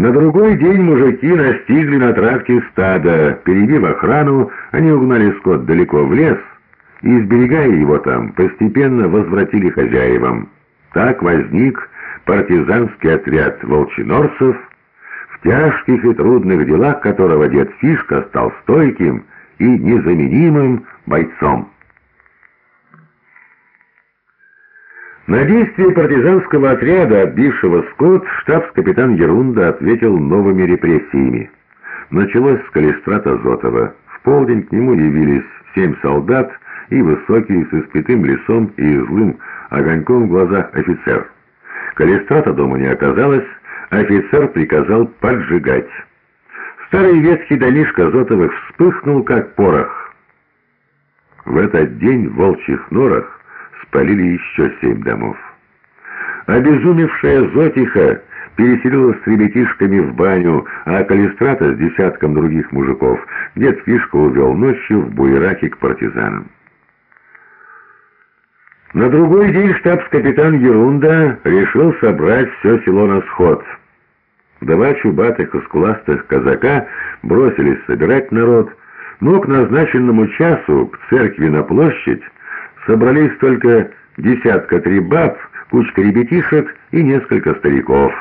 На другой день мужики настигли на тракте стада. Перебив охрану, они угнали скот далеко в лес и, изберегая его там, постепенно возвратили хозяевам. Так возник партизанский отряд волчинорцев, в тяжких и трудных делах которого дед Фишка стал стойким и незаменимым бойцом. На действие партизанского отряда, отбившего скот, штабс-капитан Ерунда ответил новыми репрессиями. Началось с Калистрата Зотова. В полдень к нему явились семь солдат и высокий, с испятым лицом и злым огоньком в глазах офицер. Калистрата дома не оказалось, офицер приказал поджигать. Старый ветхий домишко Зотовых вспыхнул, как порох. В этот день в волчьих норах спалили еще семь домов. Обезумевшая Зотиха переселилась с ребятишками в баню, а Калистрата с десятком других мужиков дед Фишка увел ночью в буераке к партизанам. На другой день штабс-капитан Ерунда решил собрать все село на сход. Два чубатых и скуластых казака бросились собирать народ, но к назначенному часу к церкви на площадь собрались только десятка три баб, кучка ребятишек и несколько стариков.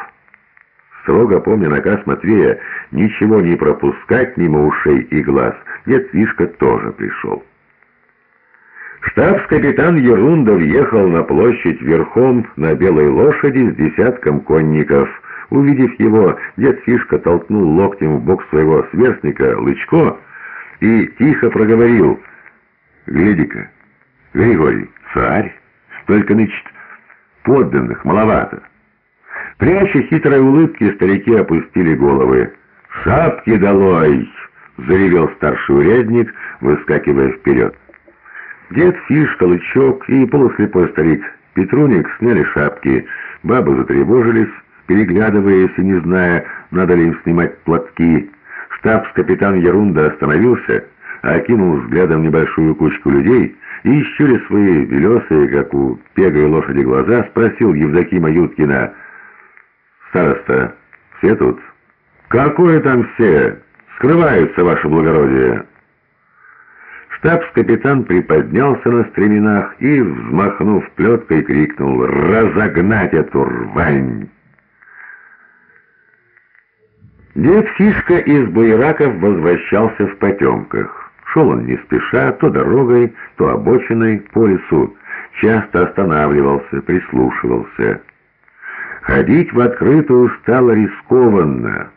Строго помня наказ Матвея ничего не пропускать мимо ушей и глаз, дед Вишка тоже пришел. Штабс-капитан Ерундов ехал на площадь верхом на белой лошади с десятком конников. Увидев его, дед Фишка толкнул локтем в бок своего сверстника Лычко и тихо проговорил «Гляди-ка, Григорий, царь, только, значит, подданных маловато». Пряча хитрой улыбки, старики опустили головы. «Шапки долой!» — заревел старший урядник, выскакивая вперед. Дед Фишка, Лычок и полуслепой старик Петруник сняли шапки. Бабы затревожились, переглядываясь и не зная, надо ли им снимать платки. Штабс-капитан Ярунда остановился, окинул взглядом небольшую кучку людей и, щуря свои белесые, как у пегой лошади, глаза, спросил Евдокима Юткина, «Староста, все тут?» «Какое там все? Скрываются, ваше благородие!» Штабс-капитан приподнялся на стременах и, взмахнув плеткой, крикнул «Разогнать эту рвань!» Дед Фишка из Буераков возвращался в потемках. Шел он не спеша, то дорогой, то обочиной по лесу. Часто останавливался, прислушивался. Ходить в открытую стало рискованно.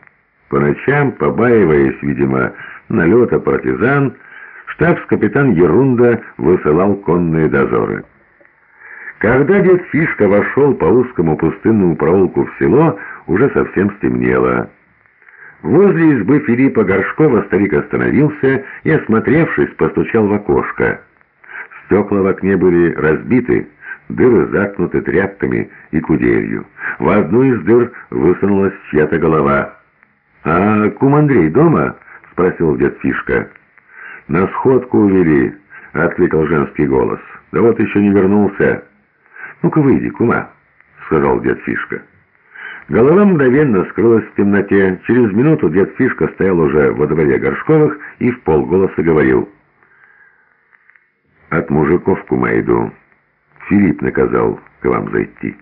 По ночам, побаиваясь, видимо, налета партизан, штабс-капитан Ерунда высылал конные дозоры. Когда дед Фишка вошел по узкому пустынному проулку в село, уже совсем стемнело. Возле избы Филиппа Горшкова старик остановился и, осмотревшись, постучал в окошко. Стекла в окне были разбиты, дыры заткнуты тряпками и куделью. В одну из дыр высунулась чья-то голова. «А кум Андрей дома?» — спросил дед Фишка. «На сходку увели», — откликал женский голос. «Да вот еще не вернулся». «Ну-ка выйди, кума», — сказал дед Фишка. Голова мгновенно скрылась в темноте. Через минуту дед Фишка стоял уже во дворе Горшковых и в полголоса говорил. «От мужиков, кума, иду. Филипп наказал к вам зайти».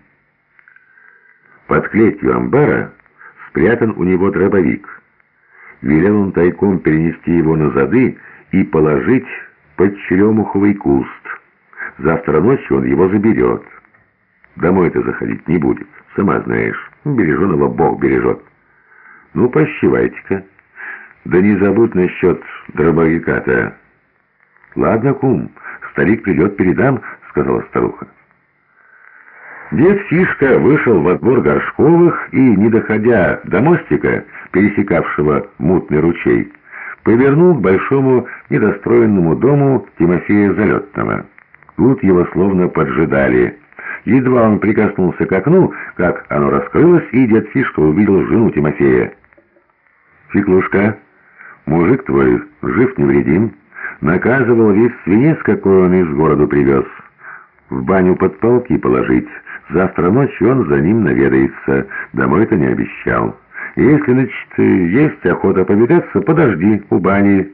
Под клетью амбара спрятан у него дробовик. Велел он тайком перенести его на зады и положить под черемуховый куст. Завтра ночью он его заберет. Домой-то заходить не будет, сама знаешь. Береженого Бог бережет. Ну, прощевайте-ка. Да не забудь насчет дробовика-то. Ладно, кум, старик придет, передам, сказала старуха. Дед Фишка вышел во двор Горшковых и, не доходя до мостика, пересекавшего мутный ручей, повернул к большому недостроенному дому Тимофея Залетного. Тут его словно поджидали. Едва он прикоснулся к окну, как оно раскрылось, и дед Фишка увидел жену Тимофея. «Фиклушка, мужик твой жив невредим, наказывал весь свинец, какой он из города привез. В баню под полки положить». Завтра ночью он за ним наведается. Домой-то не обещал. Если, значит, есть охота повидаться, подожди у бани».